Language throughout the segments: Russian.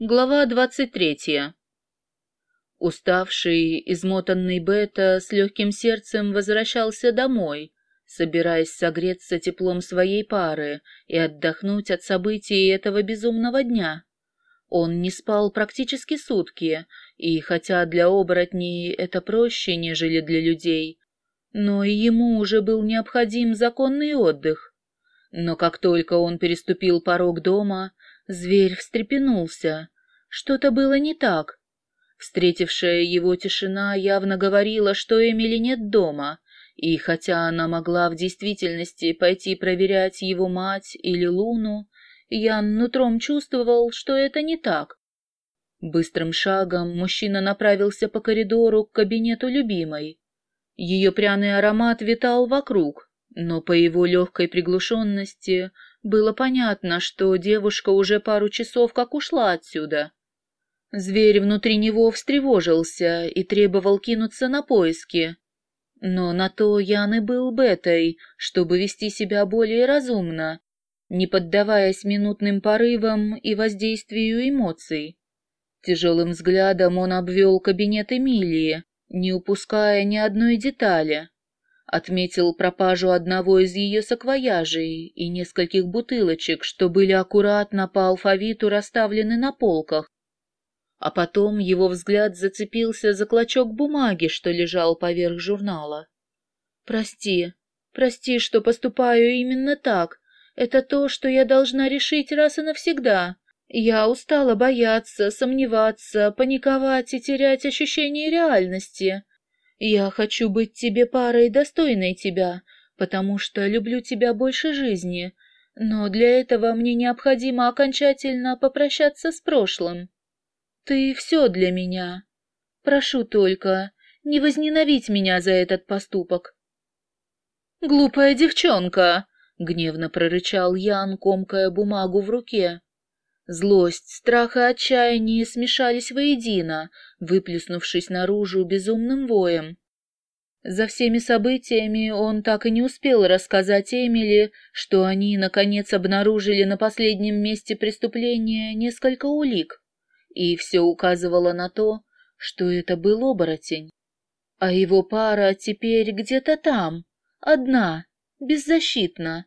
Глава двадцать третья. Уставший, измотанный Бета с легким сердцем возвращался домой, собираясь согреться теплом своей пары и отдохнуть от событий этого безумного дня. Он не спал практически сутки, и хотя для оборотней это проще, нежели для людей, но и ему уже был необходим законный отдых. Но как только он переступил порог дома, Зверь встрепенулся. Что-то было не так. Встретившая его тишина явно говорила, что Эмили нет дома, и хотя она могла в действительности пойти проверять его мать или Луну, Ян нутром чувствовал, что это не так. Быстрым шагом мужчина направился по коридору к кабинету любимой. Ее пряный аромат витал вокруг, но по его легкой приглушенности было понятно, что девушка уже пару часов как ушла отсюда. Зверь внутри него встревожился и требовал кинуться на поиски. Но на то Ян и был бетой, чтобы вести себя более разумно, не поддаваясь минутным порывам и воздействию эмоций. Тяжелым взглядом он обвел кабинет Эмилии, не упуская ни одной детали. Отметил пропажу одного из ее саквояжей и нескольких бутылочек, что были аккуратно по алфавиту расставлены на полках. А потом его взгляд зацепился за клочок бумаги, что лежал поверх журнала. «Прости, прости, что поступаю именно так. Это то, что я должна решить раз и навсегда. Я устала бояться, сомневаться, паниковать и терять ощущение реальности. Я хочу быть тебе парой, достойной тебя, потому что люблю тебя больше жизни, но для этого мне необходимо окончательно попрощаться с прошлым. Ты все для меня. Прошу только, не возненавидь меня за этот поступок. «Глупая девчонка!» — гневно прорычал Ян, комкая бумагу в руке. Злость, страх и отчаяние смешались воедино, выплеснувшись наружу безумным воем. За всеми событиями он так и не успел рассказать Эмили, что они, наконец, обнаружили на последнем месте преступления несколько улик, и все указывало на то, что это был оборотень. А его пара теперь где-то там, одна, беззащитна,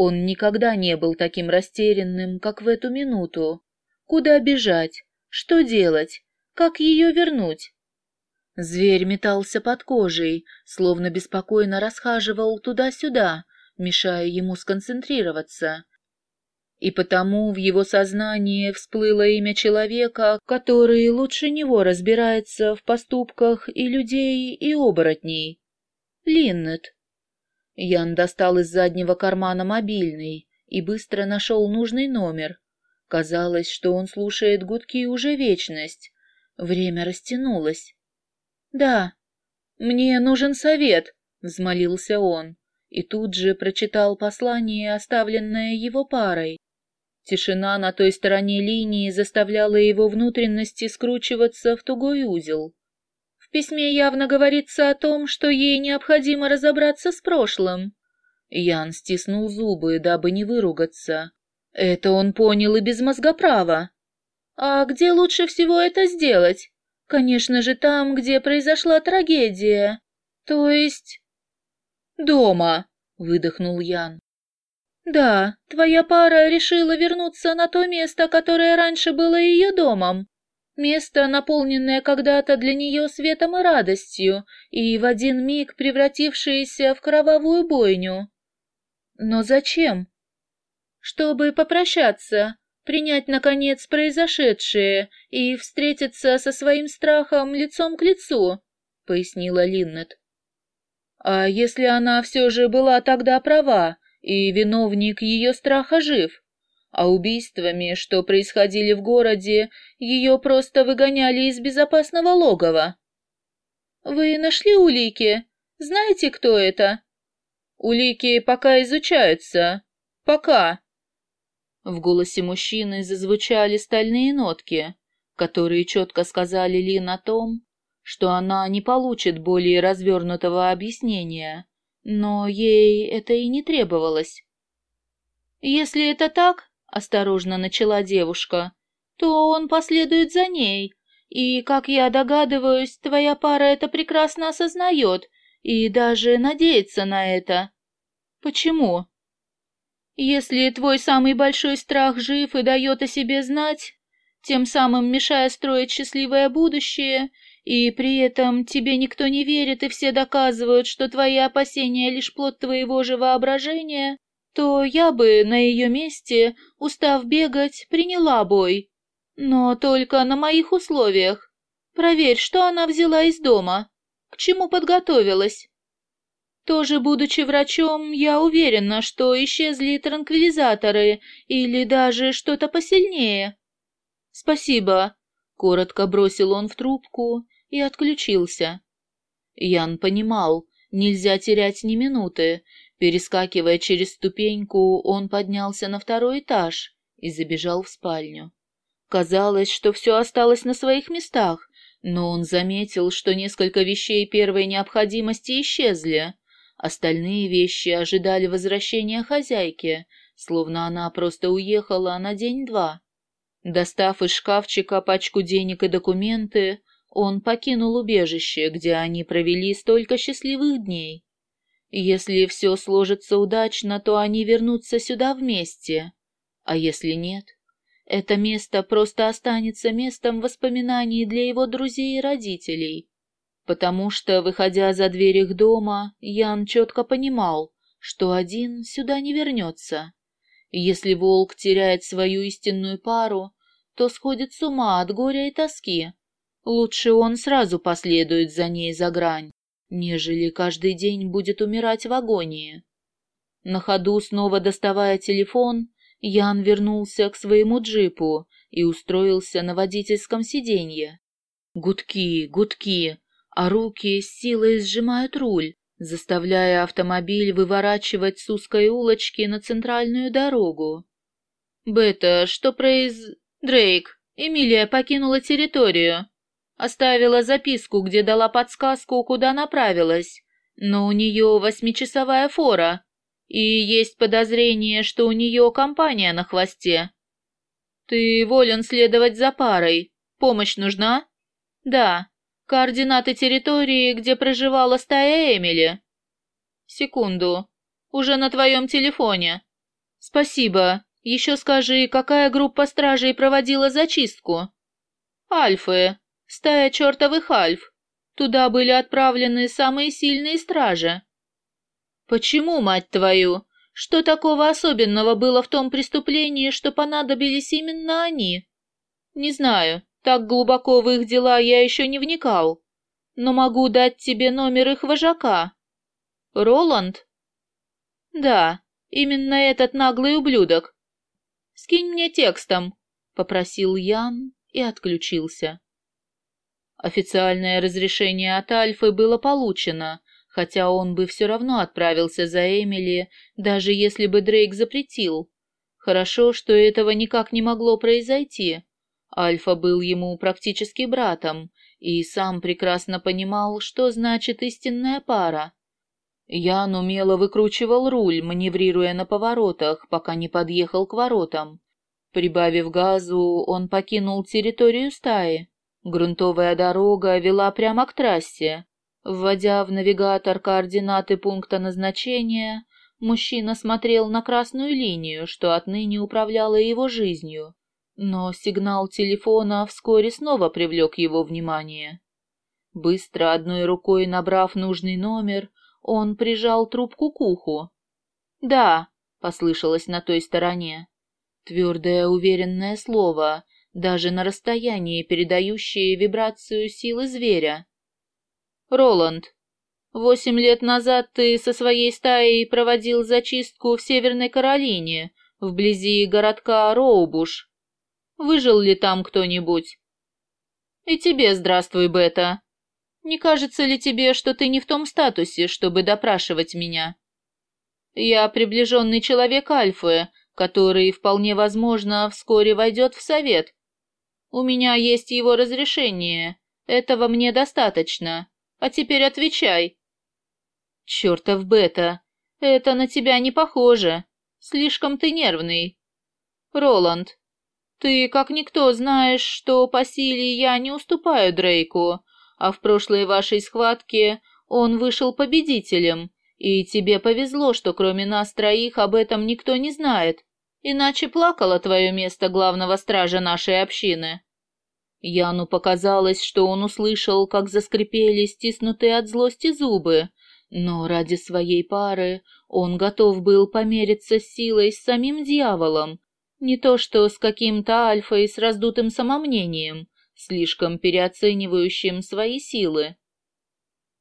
он никогда не был таким растерянным, как в эту минуту. Куда бежать? Что делать? Как ее вернуть? Зверь метался под кожей, словно беспокойно расхаживал туда-сюда, мешая ему сконцентрироваться. И потому в его сознании всплыло имя человека, который лучше него разбирается в поступках и людей, и оборотней. Линнет. Ян достал из заднего кармана мобильный и быстро нашел нужный номер. Казалось, что он слушает гудки уже вечность. Время растянулось. «Да, мне нужен совет», — взмолился он, и тут же прочитал послание, оставленное его парой. Тишина на той стороне линии заставляла его внутренности скручиваться в тугой узел. В письме явно говорится о том, что ей необходимо разобраться с прошлым. Ян стиснул зубы, дабы не выругаться. Это он понял и без мозгоправа. А где лучше всего это сделать? Конечно же, там, где произошла трагедия. То есть... Дома, выдохнул Ян. Да, твоя пара решила вернуться на то место, которое раньше было ее домом. Место, наполненное когда-то для нее светом и радостью, и в один миг превратившееся в кровавую бойню. Но зачем? Чтобы попрощаться, принять, наконец, произошедшее и встретиться со своим страхом лицом к лицу, — пояснила Линнет. А если она все же была тогда права, и виновник ее страха жив? А убийствами, что происходили в городе, ее просто выгоняли из безопасного логова. «Вы нашли улики? Знаете, кто это?» «Улики пока изучаются. Пока». В голосе мужчины зазвучали стальные нотки, которые четко сказали Лин о том, что она не получит более развернутого объяснения, но ей это и не требовалось. «Если это так, — осторожно начала девушка, — то он последует за ней. И, как я догадываюсь, твоя пара это прекрасно осознает и даже надеется на это. Почему? Если твой самый большой страх жив и дает о себе знать, тем самым мешая строить счастливое будущее, и при этом тебе никто не верит и все доказывают, что твои опасения лишь плод твоего же воображения, то я бы на ее месте, устав бегать, приняла бой. Но только на моих условиях. Проверь, что она взяла из дома, к чему подготовилась. Тоже будучи врачом, я уверена, что исчезли транквилизаторы или даже что-то посильнее. Спасибо, коротко бросил он в трубку и отключился. Ян понимал, нельзя терять ни минуты. Перескакивая через ступеньку, он поднялся на второй этаж и забежал в спальню. Казалось, что все осталось на своих местах, но он заметил, что несколько вещей первой необходимости исчезли. Остальные вещи ожидали возвращения хозяйки, словно она просто уехала на день-два. Достав из шкафчика пачку денег и документы, он покинул убежище, где они провели столько счастливых дней. Если все сложится удачно, то они вернутся сюда вместе. А если нет, это место просто останется местом воспоминаний для его друзей и родителей, потому что, выходя за дверь их дома, Ян четко понимал, что один сюда не вернется. Если волк теряет свою истинную пару, то сходит с ума от горя и тоски. Лучше он сразу последует за ней за грань, нежели каждый день будет умирать в агонии. На ходу, снова доставая телефон, Ян вернулся к своему джипу и устроился на водительском сиденье. Гудки, гудки, а руки с силой сжимают руль, заставляя автомобиль выворачивать с узкой улочки на центральную дорогу. «Бета, что произ...» «Дрейк, Эмилия покинула территорию. Оставила записку, где дала подсказку, куда направилась, но у нее восьмичасовая фора, и есть подозрение, что у нее компания на хвосте. Ты волен следовать за парой. Помощь нужна? Да. Координаты территории, где проживала стая Эмили. Секунду. Уже на твоем телефоне. Спасибо. Еще скажи, какая группа стражей проводила зачистку? Альфы. Стая чертовых альф. Туда были отправлены самые сильные стражи. Почему, мать твою? Что такого особенного было в том преступлении, что понадобились именно они? Не знаю. Так глубоко в их дела я еще не вникал. Но могу дать тебе номер их вожака. Роланд? Да, именно этот наглый ублюдок. Скинь мне текстом, попросил Ян и отключился. Официальное разрешение от Альфы было получено, хотя он бы все равно отправился за Эмили, даже если бы Дрейк запретил. Хорошо, что этого никак не могло произойти. Альфа был ему практически братом и сам прекрасно понимал, что значит истинная пара. Ян умело выкручивал руль, маневрируя на поворотах, пока не подъехал к воротам. Прибавив газу, он покинул территорию стаи. Грунтовая дорога вела прямо к трассе. Вводя в навигатор координаты пункта назначения, мужчина смотрел на красную линию, что отныне управляла его жизнью. Но сигнал телефона вскоре снова привлек его внимание. Быстро одной рукой набрав нужный номер, он прижал трубку к уху. «Да», — послышалось на той стороне. Твердое уверенное слово, даже на расстоянии передающее вибрацию силы зверя. «Роланд, восемь лет назад ты со своей стаей проводил зачистку в Северной Каролине, вблизи городка Роубуш. Выжил ли там кто-нибудь? И тебе здравствуй, Бета. Не кажется ли тебе, что ты не в том статусе, чтобы допрашивать меня? Я приближенный человек Альфы, который, вполне возможно, вскоре войдет в совет. У меня есть его разрешение. Этого мне достаточно. А теперь отвечай. Чертов Бета, это на тебя не похоже. Слишком ты нервный. Роланд, Ты, как никто, знаешь, что по силе я не уступаю Дрейку, а в прошлой вашей схватке он вышел победителем, и тебе повезло, что кроме нас троих об этом никто не знает, иначе плакало твое место главного стража нашей общины». Яну показалось, что он услышал, как заскрипели стиснутые от злости зубы, но ради своей пары он готов был помериться силой с самим дьяволом, не то что с каким-то альфой с раздутым самомнением, слишком переоценивающим свои силы.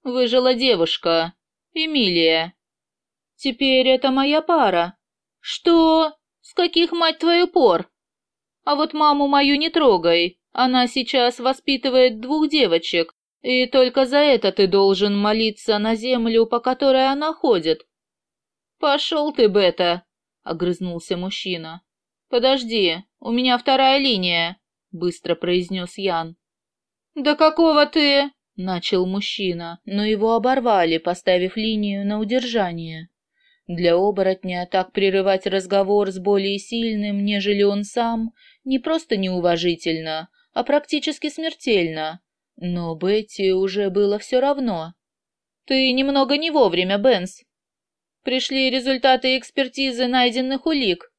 «Выжила девушка, Эмилия. Теперь это моя пара. Что? С каких, мать твою, пор? А вот маму мою не трогай, она сейчас воспитывает двух девочек, и только за это ты должен молиться на землю, по которой она ходит. Пошел ты, Бета, огрызнулся мужчина. Подожди, у меня вторая линия, быстро произнес Ян. Да какого ты? начал мужчина, но его оборвали, поставив линию на удержание. Для оборотня так прерывать разговор с более сильным, нежели он сам, не просто неуважительно, а практически смертельно. Но Бетти уже было все равно. «Ты немного не вовремя, Бенс. Пришли результаты экспертизы найденных улик.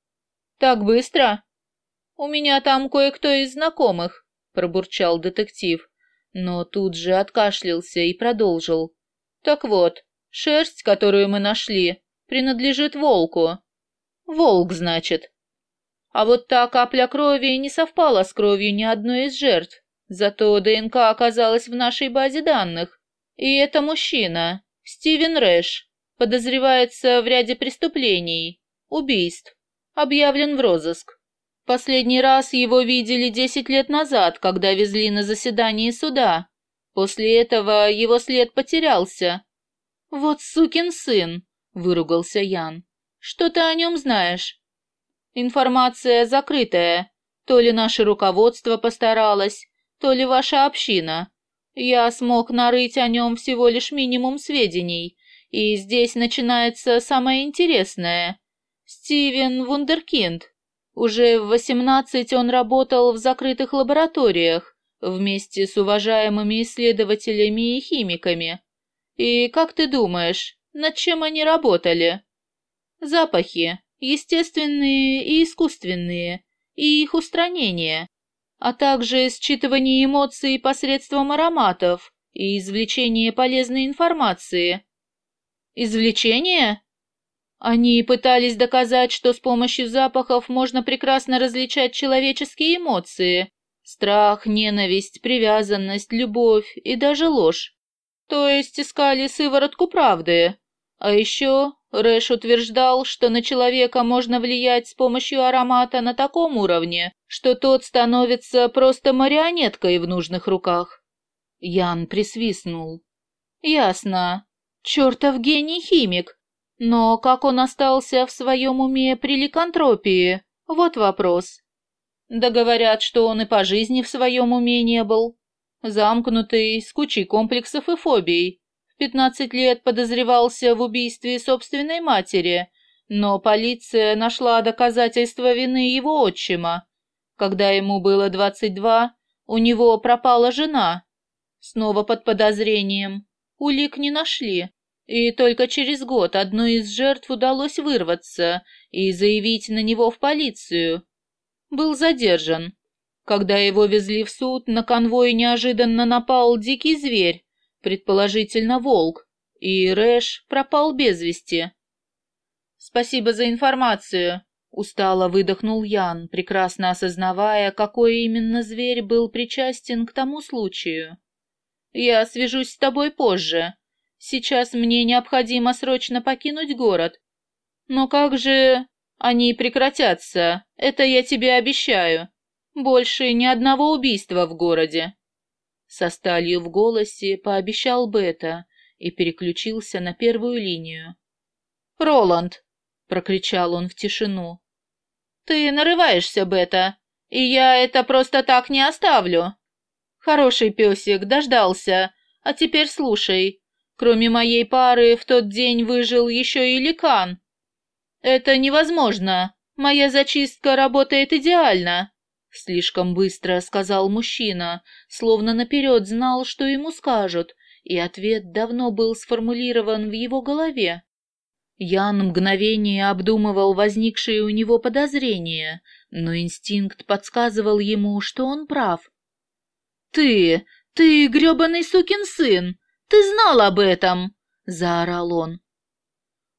Так быстро?» «У меня там кое-кто из знакомых», — пробурчал детектив но тут же откашлялся и продолжил. «Так вот, шерсть, которую мы нашли, принадлежит волку. Волк, значит. А вот та капля крови не совпала с кровью ни одной из жертв, зато ДНК оказалась в нашей базе данных. И это мужчина, Стивен Рэш, подозревается в ряде преступлений, убийств, объявлен в розыск. Последний раз его видели десять лет назад, когда везли на заседание суда. После этого его след потерялся. «Вот сукин сын!» — выругался Ян. «Что ты о нем знаешь?» «Информация закрытая. То ли наше руководство постаралось, то ли ваша община. Я смог нарыть о нем всего лишь минимум сведений, и здесь начинается самое интересное. Стивен Вундеркинд, уже в 18 он работал в закрытых лабораториях вместе с уважаемыми исследователями и химиками. И как ты думаешь, над чем они работали? Запахи, естественные и искусственные, и их устранение, а также считывание эмоций посредством ароматов и извлечение полезной информации. Извлечение? Они пытались доказать, что с помощью запахов можно прекрасно различать человеческие эмоции. Страх, ненависть, привязанность, любовь и даже ложь. То есть искали сыворотку правды. А еще Рэш утверждал, что на человека можно влиять с помощью аромата на таком уровне, что тот становится просто марионеткой в нужных руках. Ян присвистнул. «Ясно. Чертов гений-химик. Но как он остался в своем уме при ликантропии? Вот вопрос. Да говорят, что он и по жизни в своем уме не был. Замкнутый, с кучей комплексов и фобий. В пятнадцать лет подозревался в убийстве собственной матери, но полиция нашла доказательства вины его отчима. Когда ему было двадцать два, у него пропала жена. Снова под подозрением. Улик не нашли, и только через год одной из жертв удалось вырваться и заявить на него в полицию. Был задержан. Когда его везли в суд, на конвой неожиданно напал дикий зверь, предположительно волк, и Рэш пропал без вести. «Спасибо за информацию», — устало выдохнул Ян, прекрасно осознавая, какой именно зверь был причастен к тому случаю. «Я свяжусь с тобой позже», Сейчас мне необходимо срочно покинуть город. Но как же они прекратятся, это я тебе обещаю. Больше ни одного убийства в городе. Со сталью в голосе пообещал Бета и переключился на первую линию. «Роланд!» — прокричал он в тишину. «Ты нарываешься, Бета, и я это просто так не оставлю. Хороший песик, дождался, а теперь слушай, Кроме моей пары, в тот день выжил еще и Ликан. Это невозможно. Моя зачистка работает идеально. Слишком быстро сказал мужчина, словно наперед знал, что ему скажут, и ответ давно был сформулирован в его голове. Ян мгновение обдумывал возникшие у него подозрения, но инстинкт подсказывал ему, что он прав. «Ты, ты грёбаный сукин сын! Ты знал об этом!» — заорал он.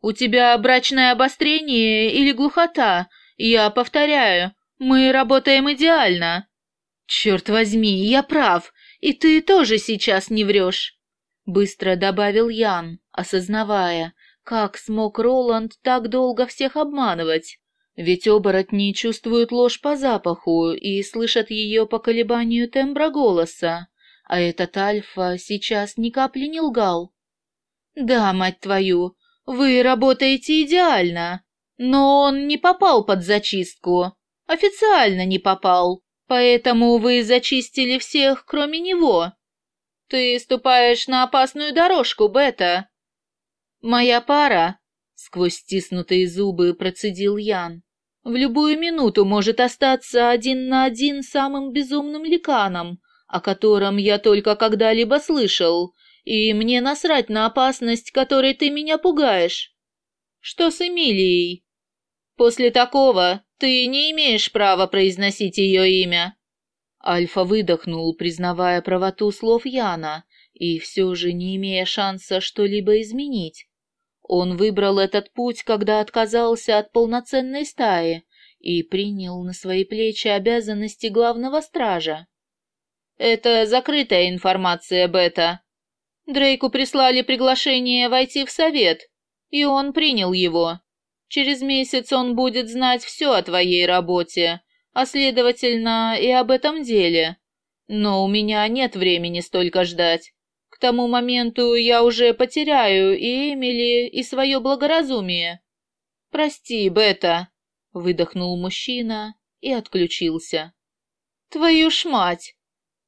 «У тебя брачное обострение или глухота? Я повторяю, мы работаем идеально!» «Черт возьми, я прав, и ты тоже сейчас не врешь!» Быстро добавил Ян, осознавая, как смог Роланд так долго всех обманывать? Ведь оборотни чувствуют ложь по запаху и слышат ее по колебанию тембра голоса, а этот Альфа сейчас ни капли не лгал. «Да, мать твою, вы работаете идеально, но он не попал под зачистку, официально не попал, поэтому вы зачистили всех, кроме него. Ты ступаешь на опасную дорожку, Бета, «Моя пара!» — сквозь стиснутые зубы процедил Ян. «В любую минуту может остаться один на один самым безумным ликаном, о котором я только когда-либо слышал, и мне насрать на опасность, которой ты меня пугаешь. Что с Эмилией? После такого ты не имеешь права произносить ее имя». Альфа выдохнул, признавая правоту слов Яна, и все же не имея шанса что-либо изменить. Он выбрал этот путь, когда отказался от полноценной стаи и принял на свои плечи обязанности главного стража. «Это закрытая информация, Бета. Дрейку прислали приглашение войти в совет, и он принял его. Через месяц он будет знать все о твоей работе, а следовательно и об этом деле. Но у меня нет времени столько ждать. К тому моменту я уже потеряю и Эмили, и свое благоразумие. Прости, Бета, выдохнул мужчина и отключился. Твою ж мать!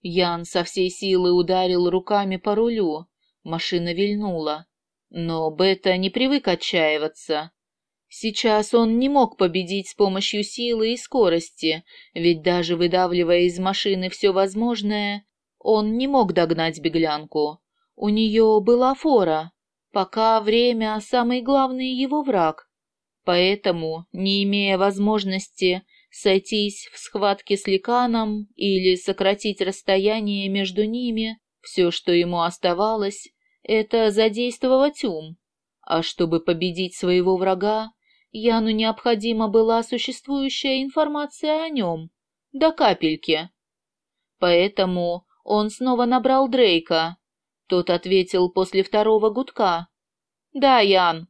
Ян со всей силы ударил руками по рулю. Машина вильнула. Но Бета не привык отчаиваться. Сейчас он не мог победить с помощью силы и скорости, ведь даже выдавливая из машины все возможное, он не мог догнать беглянку. У нее была фора, пока время – самый главный его враг. Поэтому, не имея возможности сойтись в схватке с Ликаном или сократить расстояние между ними, все, что ему оставалось, это задействовать ум. А чтобы победить своего врага, Яну необходима была существующая информация о нем, до капельки. Поэтому он снова набрал Дрейка, тот ответил после второго гудка. «Да, Ян,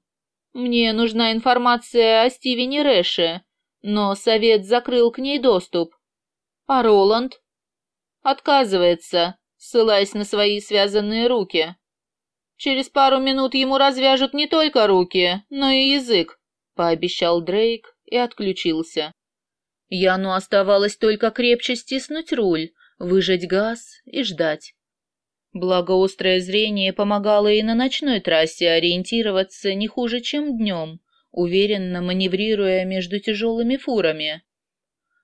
мне нужна информация о Стивене Рэше, но совет закрыл к ней доступ. А Роланд?» «Отказывается, ссылаясь на свои связанные руки. Через пару минут ему развяжут не только руки, но и язык», — пообещал Дрейк и отключился. Яну оставалось только крепче стиснуть руль, выжать газ и ждать. Благо острое зрение помогало и на ночной трассе ориентироваться не хуже, чем днем, уверенно маневрируя между тяжелыми фурами.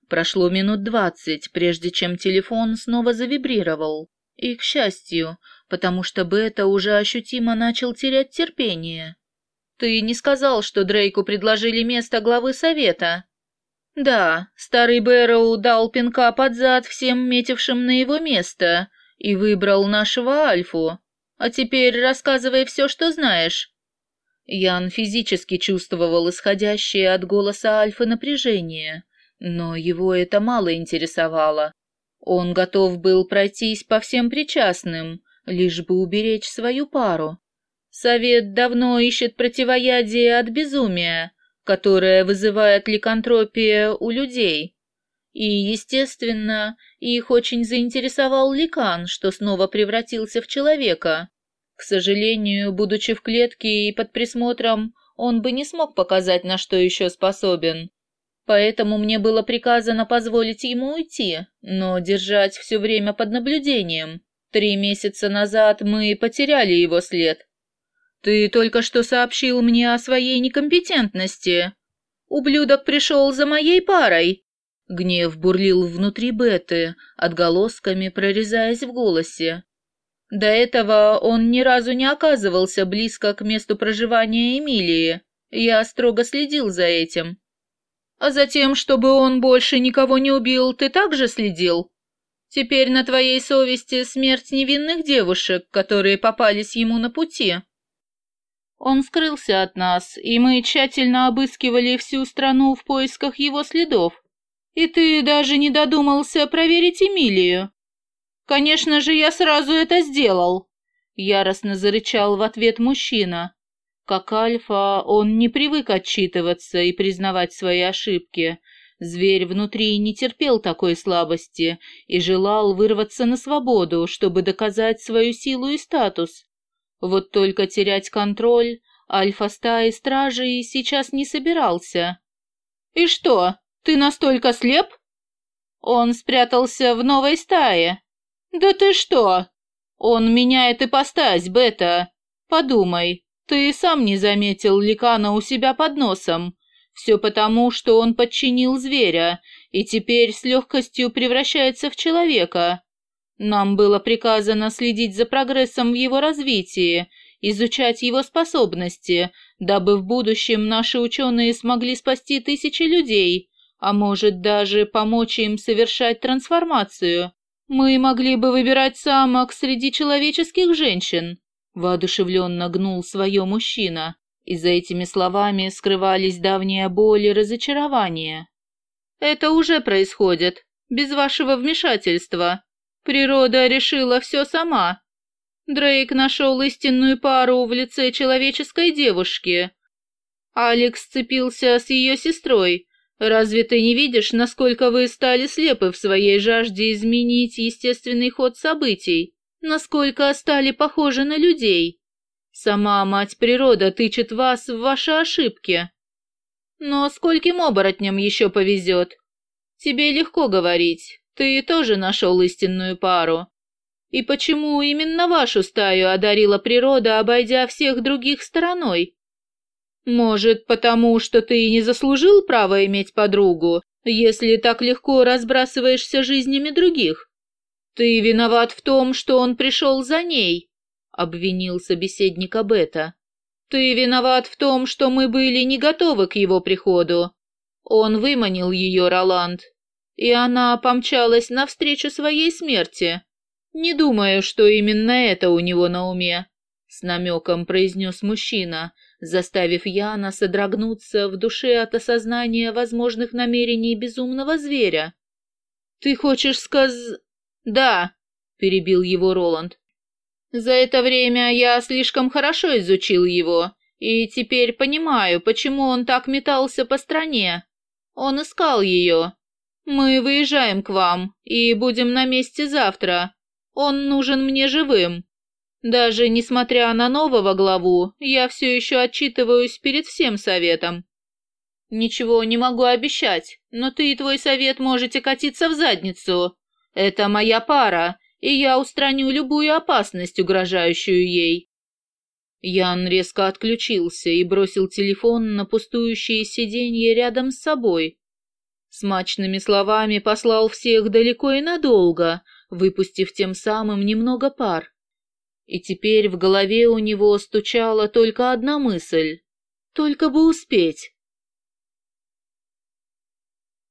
Прошло минут двадцать, прежде чем телефон снова завибрировал. И, к счастью, потому что Бета уже ощутимо начал терять терпение. «Ты не сказал, что Дрейку предложили место главы совета?» «Да, старый Бэрроу дал пинка под зад всем метившим на его место», и выбрал нашего Альфу. А теперь рассказывай все, что знаешь». Ян физически чувствовал исходящее от голоса Альфы напряжение, но его это мало интересовало. Он готов был пройтись по всем причастным, лишь бы уберечь свою пару. Совет давно ищет противоядие от безумия, которое вызывает ликантропия у людей. И, естественно, их очень заинтересовал Ликан, что снова превратился в человека. К сожалению, будучи в клетке и под присмотром, он бы не смог показать, на что еще способен. Поэтому мне было приказано позволить ему уйти, но держать все время под наблюдением. Три месяца назад мы потеряли его след. Ты только что сообщил мне о своей некомпетентности. Ублюдок пришел за моей парой, Гнев бурлил внутри Беты, отголосками прорезаясь в голосе. До этого он ни разу не оказывался близко к месту проживания Эмилии. Я строго следил за этим. А затем, чтобы он больше никого не убил, ты также следил? Теперь на твоей совести смерть невинных девушек, которые попались ему на пути. Он скрылся от нас, и мы тщательно обыскивали всю страну в поисках его следов. И ты даже не додумался проверить Эмилию. Конечно же, я сразу это сделал. Яростно зарычал в ответ мужчина. Как альфа, он не привык отчитываться и признавать свои ошибки. Зверь внутри не терпел такой слабости и желал вырваться на свободу, чтобы доказать свою силу и статус. Вот только терять контроль альфа-стаи стражей сейчас не собирался. «И что, ты настолько слеп?» Он спрятался в новой стае. «Да ты что? Он меняет ипостась, Бета. Подумай, ты сам не заметил ликана у себя под носом. Все потому, что он подчинил зверя и теперь с легкостью превращается в человека. Нам было приказано следить за прогрессом в его развитии, изучать его способности, дабы в будущем наши ученые смогли спасти тысячи людей, а может даже помочь им совершать трансформацию. Мы могли бы выбирать самок среди человеческих женщин. Воодушевленно гнул свое мужчина, и за этими словами скрывались давняя боль и разочарование. «Это уже происходит, без вашего вмешательства. Природа решила все сама. Дрейк нашел истинную пару в лице человеческой девушки. Алекс сцепился с ее сестрой. Разве ты не видишь, насколько вы стали слепы в своей жажде изменить естественный ход событий? Насколько стали похожи на людей? Сама мать природа тычет вас в ваши ошибки. Но скольким оборотням еще повезет? Тебе легко говорить, ты тоже нашел истинную пару. И почему именно вашу стаю одарила природа, обойдя всех других стороной? Может, потому что ты не заслужил права иметь подругу, если так легко разбрасываешься жизнями других? Ты виноват в том, что он пришел за ней, обвинил собеседника Бета. Ты виноват в том, что мы были не готовы к его приходу. Он выманил ее, Роланд, и она помчалась навстречу своей смерти. Не думаю, что именно это у него на уме, с намеком произнес мужчина, заставив Яна содрогнуться в душе от осознания возможных намерений безумного зверя. «Ты хочешь сказ...» «Да», — перебил его Роланд. «За это время я слишком хорошо изучил его, и теперь понимаю, почему он так метался по стране. Он искал ее, мы выезжаем к вам и будем на месте завтра. Он нужен мне живым. Даже несмотря на нового главу, я все еще отчитываюсь перед всем советом. Ничего не могу обещать, но ты и твой совет можете катиться в задницу. Это моя пара, и я устраню любую опасность, угрожающую ей. Ян резко отключился и бросил телефон на пустующее сиденье рядом с собой. Смачными словами послал всех далеко и надолго, выпустив тем самым немного пар. И теперь в голове у него стучала только одна мысль — только бы успеть.